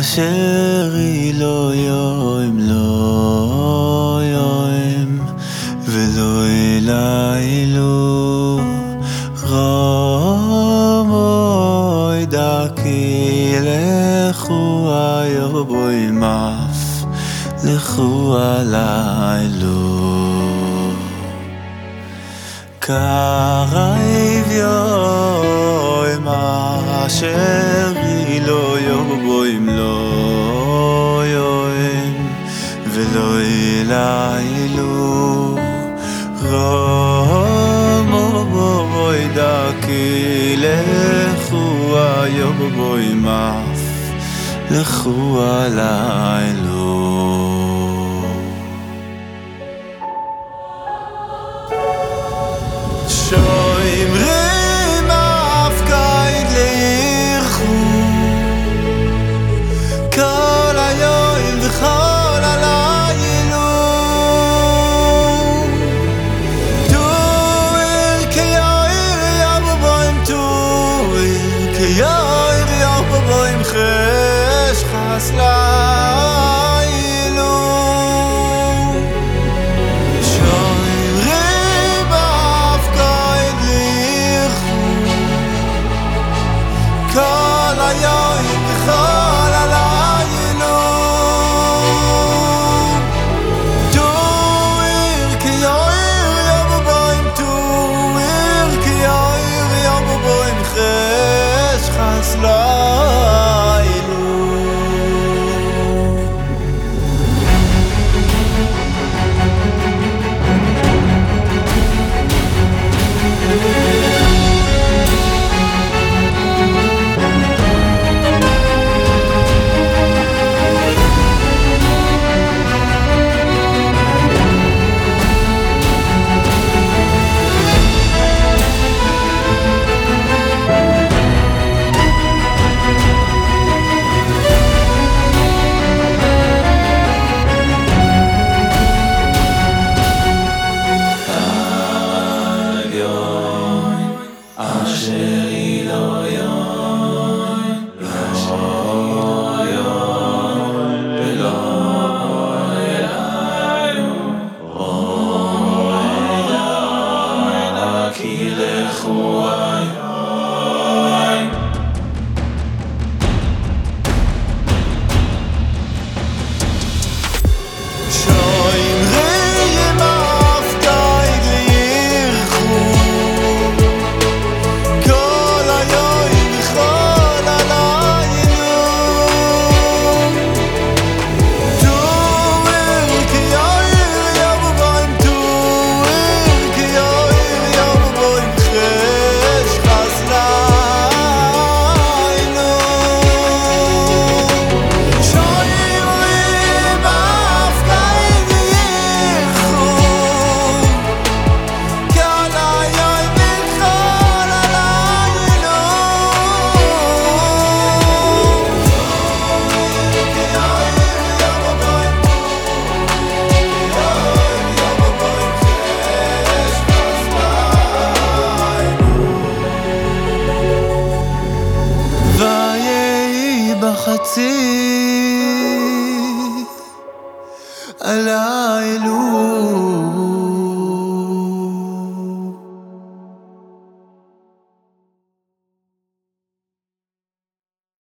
אשר יוים לא יוים ולא אלילו רמוי דקי לכו היו בוי מף לכו הלילו קרייב יוים אשר לא lailu ramo boy da ki le khua yo boy ma le khua la כי יאיר יאו בו עם חש חסלה שמחתי עליי לו